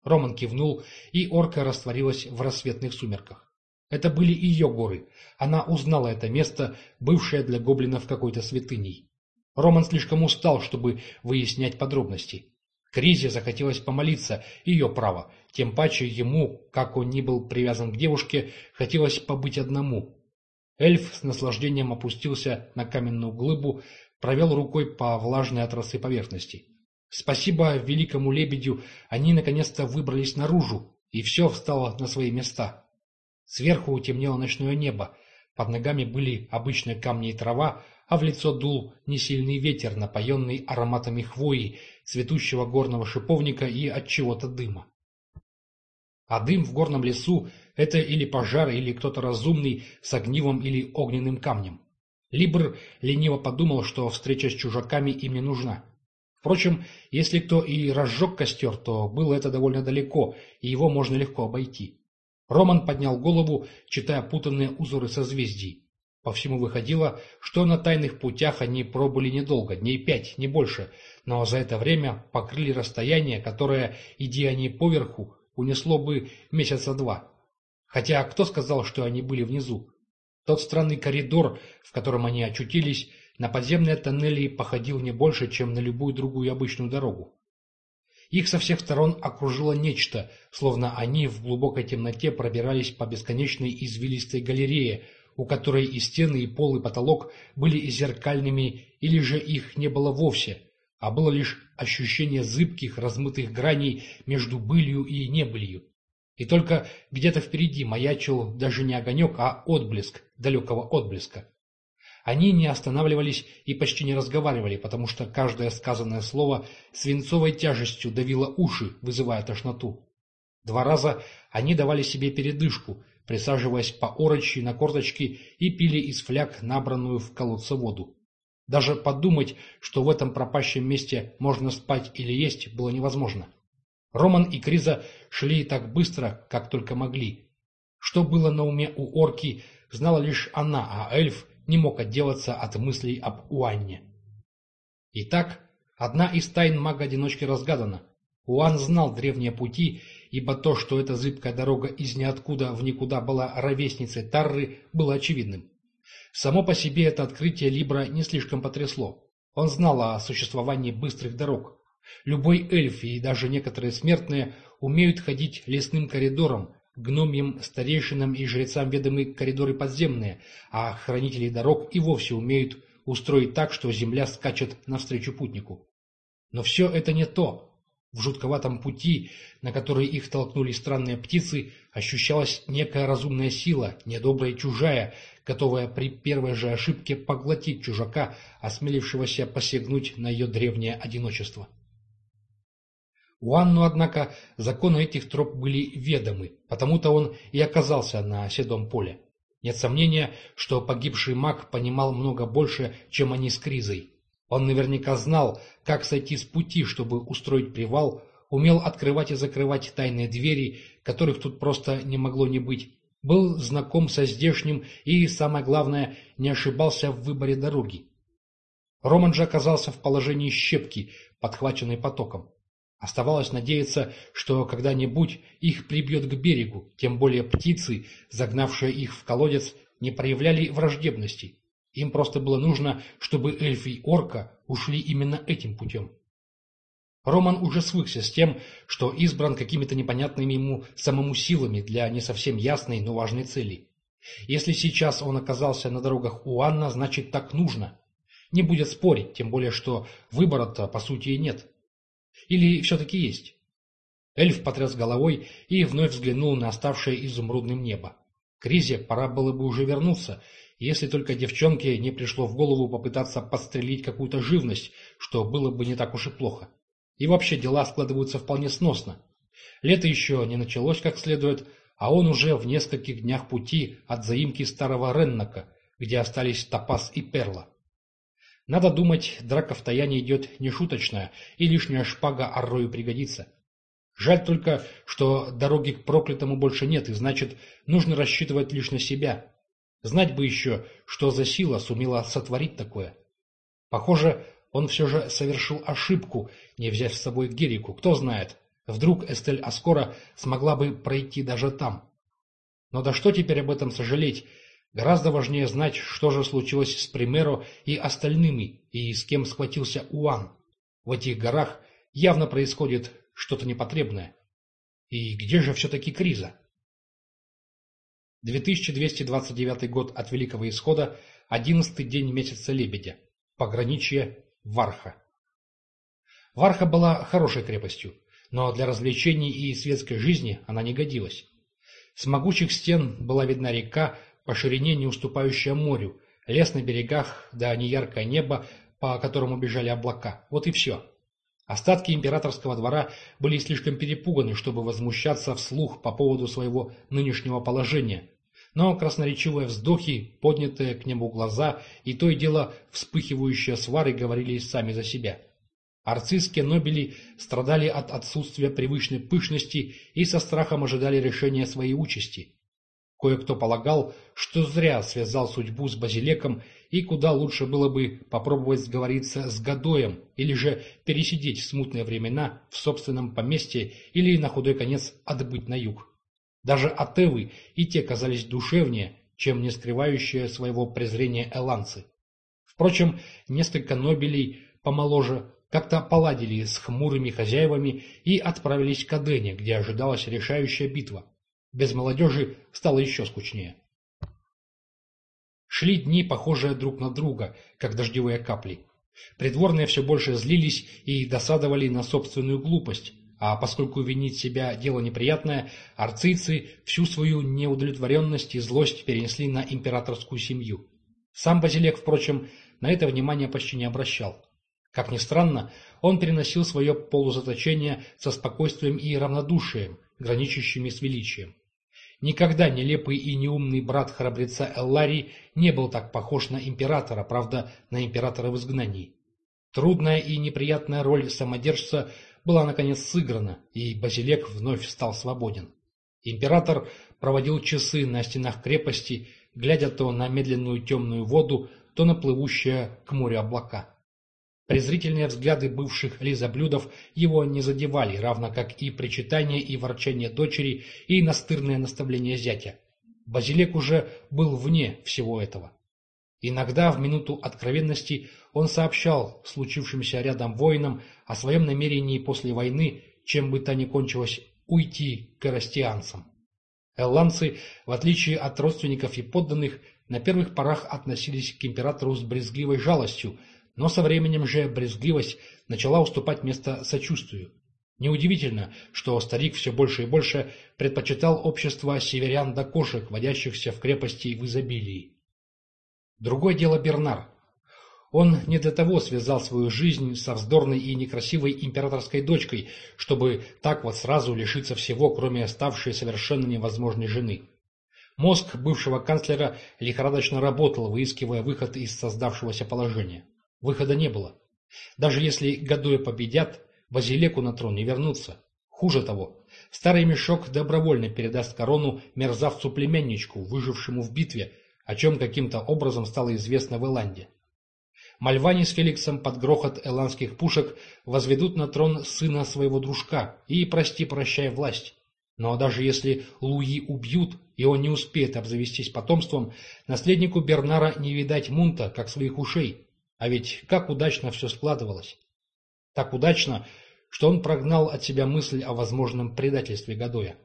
Роман кивнул, и орка растворилась в рассветных сумерках. Это были ее горы. Она узнала это место, бывшее для гоблинов какой-то святыней. Роман слишком устал, чтобы выяснять подробности. Кризе захотелось помолиться, ее право. Тем паче ему, как он ни был привязан к девушке, хотелось побыть одному. Эльф с наслаждением опустился на каменную глыбу, провел рукой по влажной от росы поверхности. Спасибо великому лебедю, они наконец-то выбрались наружу, и все встало на свои места. Сверху темнело ночное небо, под ногами были обычные камни и трава, а в лицо дул несильный ветер, напоенный ароматами хвои, цветущего горного шиповника и от чего-то дыма. А дым в горном лесу — это или пожар, или кто-то разумный с огнивом или огненным камнем. Либр лениво подумал, что встреча с чужаками им не нужна. Впрочем, если кто и разжег костер, то было это довольно далеко, и его можно легко обойти. Роман поднял голову, читая путанные узоры созвездий. По всему выходило, что на тайных путях они пробыли недолго, дней пять, не больше, но за это время покрыли расстояние, которое, иди они поверху, унесло бы месяца два. Хотя кто сказал, что они были внизу? Тот странный коридор, в котором они очутились, на подземные тоннели походил не больше, чем на любую другую обычную дорогу. Их со всех сторон окружило нечто, словно они в глубокой темноте пробирались по бесконечной извилистой галерее, у которой и стены, и пол, и потолок были зеркальными, или же их не было вовсе, а было лишь ощущение зыбких, размытых граней между былью и небылью. И только где-то впереди маячил даже не огонек, а отблеск, далекого отблеска. Они не останавливались и почти не разговаривали, потому что каждое сказанное слово свинцовой тяжестью давило уши, вызывая тошноту. Два раза они давали себе передышку, присаживаясь по орочи на корточки и пили из фляг набранную в колодце воду. Даже подумать, что в этом пропащем месте можно спать или есть, было невозможно. Роман и Криза шли так быстро, как только могли. Что было на уме у орки, знала лишь она, а эльф не мог отделаться от мыслей об Уанне. Итак, одна из тайн мага-одиночки разгадана. Уан знал древние пути, ибо то, что эта зыбкая дорога из ниоткуда в никуда была ровесницей Тарры, было очевидным. Само по себе это открытие Либра не слишком потрясло. Он знал о существовании быстрых дорог. Любой эльф и даже некоторые смертные умеют ходить лесным коридором, Гномьим старейшинам и жрецам ведомы коридоры подземные, а хранители дорог и вовсе умеют устроить так, что земля скачет навстречу путнику. Но все это не то. В жутковатом пути, на который их толкнули странные птицы, ощущалась некая разумная сила, недобрая чужая, готовая при первой же ошибке поглотить чужака, осмелившегося посягнуть на ее древнее одиночество. Уанну, однако, законы этих троп были ведомы, потому-то он и оказался на седом поле. Нет сомнения, что погибший маг понимал много больше, чем они с Кризой. Он наверняка знал, как сойти с пути, чтобы устроить привал, умел открывать и закрывать тайные двери, которых тут просто не могло не быть, был знаком со здешним и, самое главное, не ошибался в выборе дороги. Роман же оказался в положении щепки, подхваченной потоком. Оставалось надеяться, что когда-нибудь их прибьет к берегу, тем более птицы, загнавшие их в колодец, не проявляли враждебности. Им просто было нужно, чтобы эльф и орка ушли именно этим путем. Роман уже свыкся с тем, что избран какими-то непонятными ему самому силами для не совсем ясной, но важной цели. Если сейчас он оказался на дорогах у Анна, значит так нужно. Не будет спорить, тем более что выбора-то по сути и нет. Или все-таки есть? Эльф потряс головой и вновь взглянул на оставшее изумрудным небо. Кризе пора было бы уже вернуться, если только девчонке не пришло в голову попытаться подстрелить какую-то живность, что было бы не так уж и плохо. И вообще дела складываются вполне сносно. Лето еще не началось как следует, а он уже в нескольких днях пути от заимки старого Реннака, где остались Топаз и Перла. Надо думать, драка в Таяне идет нешуточная, и лишняя шпага Аррою пригодится. Жаль только, что дороги к проклятому больше нет, и значит, нужно рассчитывать лишь на себя. Знать бы еще, что за сила сумела сотворить такое. Похоже, он все же совершил ошибку, не взяв с собой Герику. Кто знает, вдруг Эстель Аскора смогла бы пройти даже там. Но да что теперь об этом сожалеть? Гораздо важнее знать, что же случилось с Примеро и остальными, и с кем схватился Уан. В этих горах явно происходит что-то непотребное. И где же все-таки Криза? 2229 год от Великого Исхода, 11 день месяца Лебедя. Пограничье Варха. Варха была хорошей крепостью, но для развлечений и светской жизни она не годилась. С могучих стен была видна река, по ширине не уступающая морю, лес на берегах, да неяркое небо, по которому бежали облака. Вот и все. Остатки императорского двора были слишком перепуганы, чтобы возмущаться вслух по поводу своего нынешнего положения. Но красноречивые вздохи, поднятые к небу глаза и то и дело вспыхивающие свары говорили сами за себя. Арцистские нобели страдали от отсутствия привычной пышности и со страхом ожидали решения своей участи. Кое-кто полагал, что зря связал судьбу с Базилеком, и куда лучше было бы попробовать сговориться с Гадоем, или же пересидеть смутные времена в собственном поместье, или на худой конец отбыть на юг. Даже атевы и те казались душевнее, чем не скрывающие своего презрения эланцы. Впрочем, несколько нобелей помоложе как-то поладили с хмурыми хозяевами и отправились к Адене, где ожидалась решающая битва. Без молодежи стало еще скучнее. Шли дни, похожие друг на друга, как дождевые капли. Придворные все больше злились и досадовали на собственную глупость, а поскольку винить себя дело неприятное, арцийцы всю свою неудовлетворенность и злость перенесли на императорскую семью. Сам Базилек, впрочем, на это внимание почти не обращал. Как ни странно, он переносил свое полузаточение со спокойствием и равнодушием, граничащими с величием. Никогда нелепый и неумный брат храбреца Эллари не был так похож на императора, правда, на императора в изгнании. Трудная и неприятная роль самодержца была наконец сыграна, и Базилек вновь стал свободен. Император проводил часы на стенах крепости, глядя то на медленную темную воду, то на плывущие к морю облака. Презрительные взгляды бывших лизоблюдов его не задевали, равно как и причитания и ворчание дочери и настырное наставление зятя. Базилек уже был вне всего этого. Иногда в минуту откровенности он сообщал случившимся рядом воинам о своем намерении после войны, чем бы то ни кончилось, уйти к эрастианцам. Элланцы, в отличие от родственников и подданных, на первых порах относились к императору с брезгливой жалостью, но со временем же брезгливость начала уступать место сочувствию. Неудивительно, что старик все больше и больше предпочитал общество северян до кошек, водящихся в крепости в изобилии. Другое дело Бернар. Он не для того связал свою жизнь со вздорной и некрасивой императорской дочкой, чтобы так вот сразу лишиться всего, кроме ставшей совершенно невозможной жены. Мозг бывшего канцлера лихорадочно работал, выискивая выход из создавшегося положения. Выхода не было. Даже если Гадоя победят, Базилеку на трон не вернуться. Хуже того, старый мешок добровольно передаст корону мерзавцу-племянничку, выжившему в битве, о чем каким-то образом стало известно в Эланде. Мальвани с Феликсом под грохот эландских пушек возведут на трон сына своего дружка и прости-прощай власть. Но даже если Луи убьют, и он не успеет обзавестись потомством, наследнику Бернара не видать Мунта, как своих ушей, а ведь как удачно все складывалось. Так удачно, что он прогнал от себя мысль о возможном предательстве Гадоя.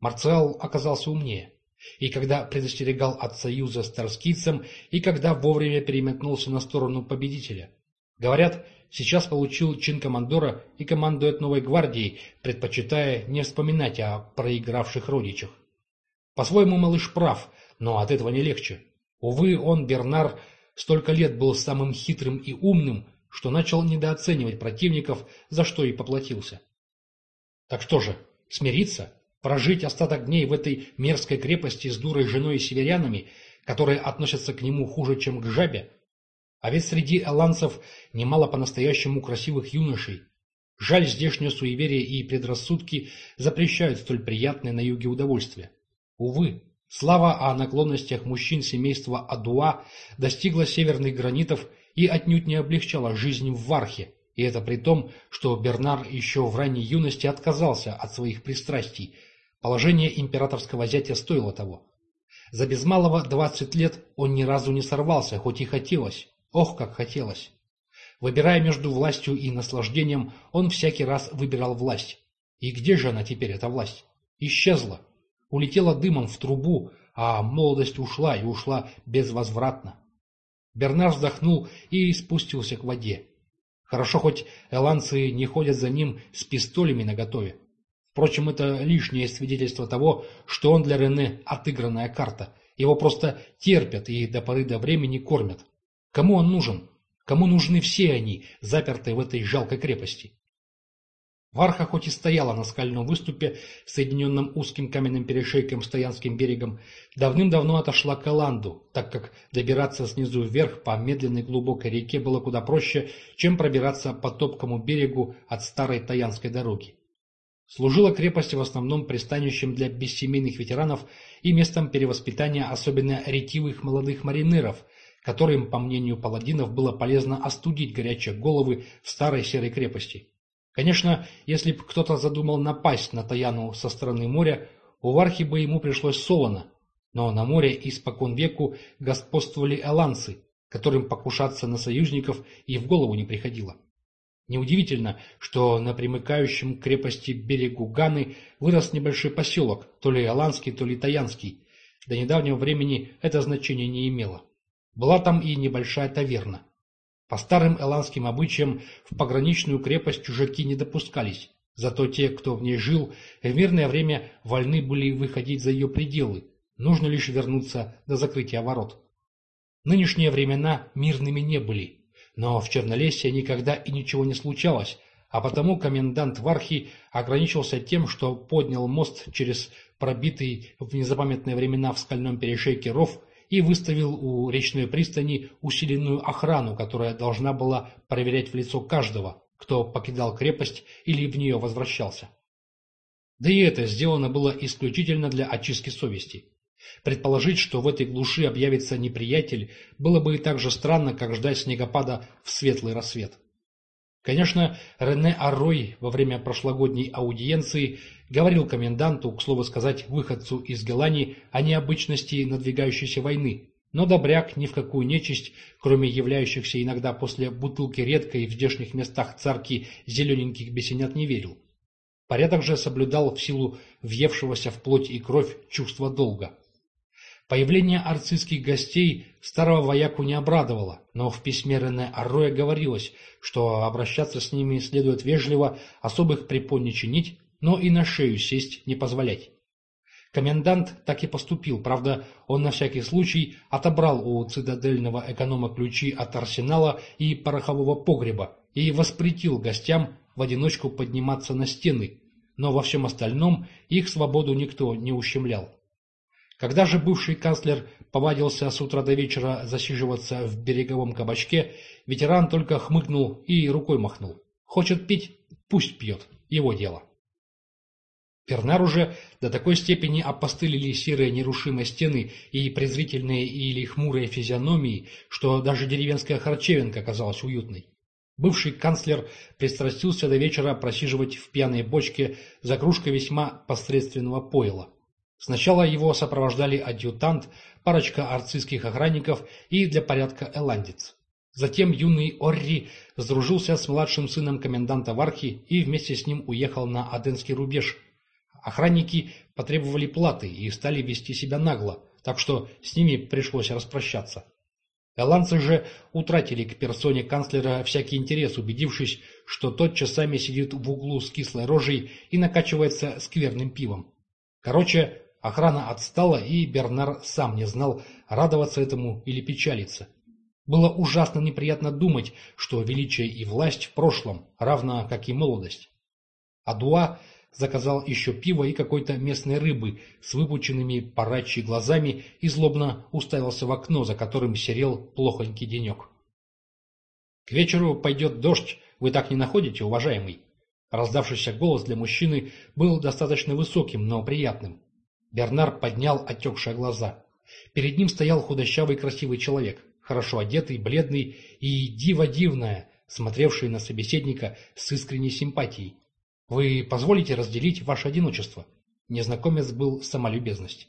Марциал оказался умнее. И когда предостерегал от союза с Тарскицем, и когда вовремя переметнулся на сторону победителя. Говорят, сейчас получил чин командора и командует новой гвардией, предпочитая не вспоминать о проигравших родичах. По-своему малыш прав, но от этого не легче. Увы, он, Бернар, Столько лет был самым хитрым и умным, что начал недооценивать противников, за что и поплатился. Так что же, смириться? Прожить остаток дней в этой мерзкой крепости с дурой женой и северянами, которые относятся к нему хуже, чем к жабе? А ведь среди элланцев немало по-настоящему красивых юношей. Жаль, здешнее суеверие и предрассудки запрещают столь приятное на юге удовольствие. Увы, слава о наклонностях мужчин семейства Адуа достигла северных гранитов и отнюдь не облегчала жизнь в Вархе, и это при том, что Бернар еще в ранней юности отказался от своих пристрастий. Положение императорского зятя стоило того. За без малого двадцать лет он ни разу не сорвался, хоть и хотелось. Ох, как хотелось! Выбирая между властью и наслаждением, он всякий раз выбирал власть. И где же она теперь, эта власть? Исчезла. Улетела дымом в трубу, а молодость ушла и ушла безвозвратно. Бернар вздохнул и спустился к воде. Хорошо, хоть эланцы не ходят за ним с пистолями наготове. Впрочем, это лишнее свидетельство того, что он для Рене отыгранная карта. Его просто терпят и до поры до времени кормят. Кому он нужен? Кому нужны все они, запертые в этой жалкой крепости? Варха хоть и стояла на скальном выступе, соединенном узким каменным перешейком с Таянским берегом, давным-давно отошла к Эланду, так как добираться снизу вверх по медленной глубокой реке было куда проще, чем пробираться по топкому берегу от старой Таянской дороги. Служила крепость в основном пристанищем для бессемейных ветеранов и местом перевоспитания особенно ретивых молодых маринеров, которым, по мнению паладинов, было полезно остудить горячие головы в старой серой крепости. Конечно, если бы кто-то задумал напасть на Таяну со стороны моря, у Вархи бы ему пришлось солоно, но на море испокон веку господствовали эланцы, которым покушаться на союзников и в голову не приходило. Неудивительно, что на примыкающем к крепости берегу Ганы вырос небольшой поселок, то ли Аланский, то ли Таянский. До недавнего времени это значение не имело. Была там и небольшая таверна. По старым эландским обычаям в пограничную крепость чужаки не допускались, зато те, кто в ней жил, в мирное время вольны были выходить за ее пределы, нужно лишь вернуться до закрытия ворот. Нынешние времена мирными не были, но в Чернолесье никогда и ничего не случалось, а потому комендант Вархи ограничился тем, что поднял мост через пробитый в незапамятные времена в скальном перешейке ров и выставил у речной пристани усиленную охрану, которая должна была проверять в лицо каждого, кто покидал крепость или в нее возвращался. Да и это сделано было исключительно для очистки совести. Предположить, что в этой глуши объявится неприятель, было бы и так же странно, как ждать снегопада в светлый рассвет. Конечно, Рене Аррой во время прошлогодней аудиенции говорил коменданту, к слову сказать, выходцу из Гелани, о необычности надвигающейся войны, но Добряк ни в какую нечисть, кроме являющихся иногда после бутылки редкой в здешних местах царки зелененьких бесенят, не верил. Порядок же соблюдал в силу въевшегося в плоть и кровь чувства долга. Появление арцистских гостей старого вояку не обрадовало, но в письме Рене Арроя говорилось, что обращаться с ними следует вежливо, особых препон не чинить, но и на шею сесть не позволять. Комендант так и поступил, правда, он на всякий случай отобрал у цитадельного эконома ключи от арсенала и порохового погреба и воспретил гостям в одиночку подниматься на стены, но во всем остальном их свободу никто не ущемлял. Когда же бывший канцлер повадился с утра до вечера засиживаться в береговом кабачке, ветеран только хмыкнул и рукой махнул. Хочет пить? Пусть пьет. Его дело. Пернар уже до такой степени опостылили серые нерушимые стены и презрительные или хмурые физиономии, что даже деревенская харчевинка казалась уютной. Бывший канцлер пристрастился до вечера просиживать в пьяной бочке за кружкой весьма посредственного пойла. Сначала его сопровождали адъютант, парочка арцистских охранников и для порядка эландец. Затем юный Орри сдружился с младшим сыном коменданта Вархи и вместе с ним уехал на Аденский рубеж. Охранники потребовали платы и стали вести себя нагло, так что с ними пришлось распрощаться. Эландцы же утратили к персоне канцлера всякий интерес, убедившись, что тот часами сидит в углу с кислой рожей и накачивается скверным пивом. Короче, Охрана отстала, и Бернар сам не знал, радоваться этому или печалиться. Было ужасно неприятно думать, что величие и власть в прошлом, равно как и молодость. Адуа заказал еще пиво и какой-то местной рыбы с выпученными парачьи глазами и злобно уставился в окно, за которым серел плохонький денек. «К вечеру пойдет дождь, вы так не находите, уважаемый?» Раздавшийся голос для мужчины был достаточно высоким, но приятным. Бернар поднял отекшие глаза. Перед ним стоял худощавый красивый человек, хорошо одетый, бледный и диво дивное, смотревший на собеседника с искренней симпатией. «Вы позволите разделить ваше одиночество?» Незнакомец был самолюбезность.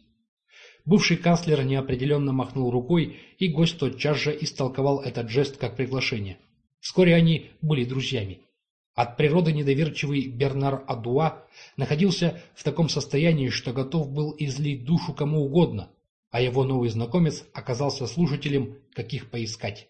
Бывший канцлер неопределенно махнул рукой, и гость тотчас же истолковал этот жест как приглашение. Вскоре они были друзьями. От природы недоверчивый Бернар Адуа находился в таком состоянии, что готов был излить душу кому угодно, а его новый знакомец оказался слушателем, каких поискать.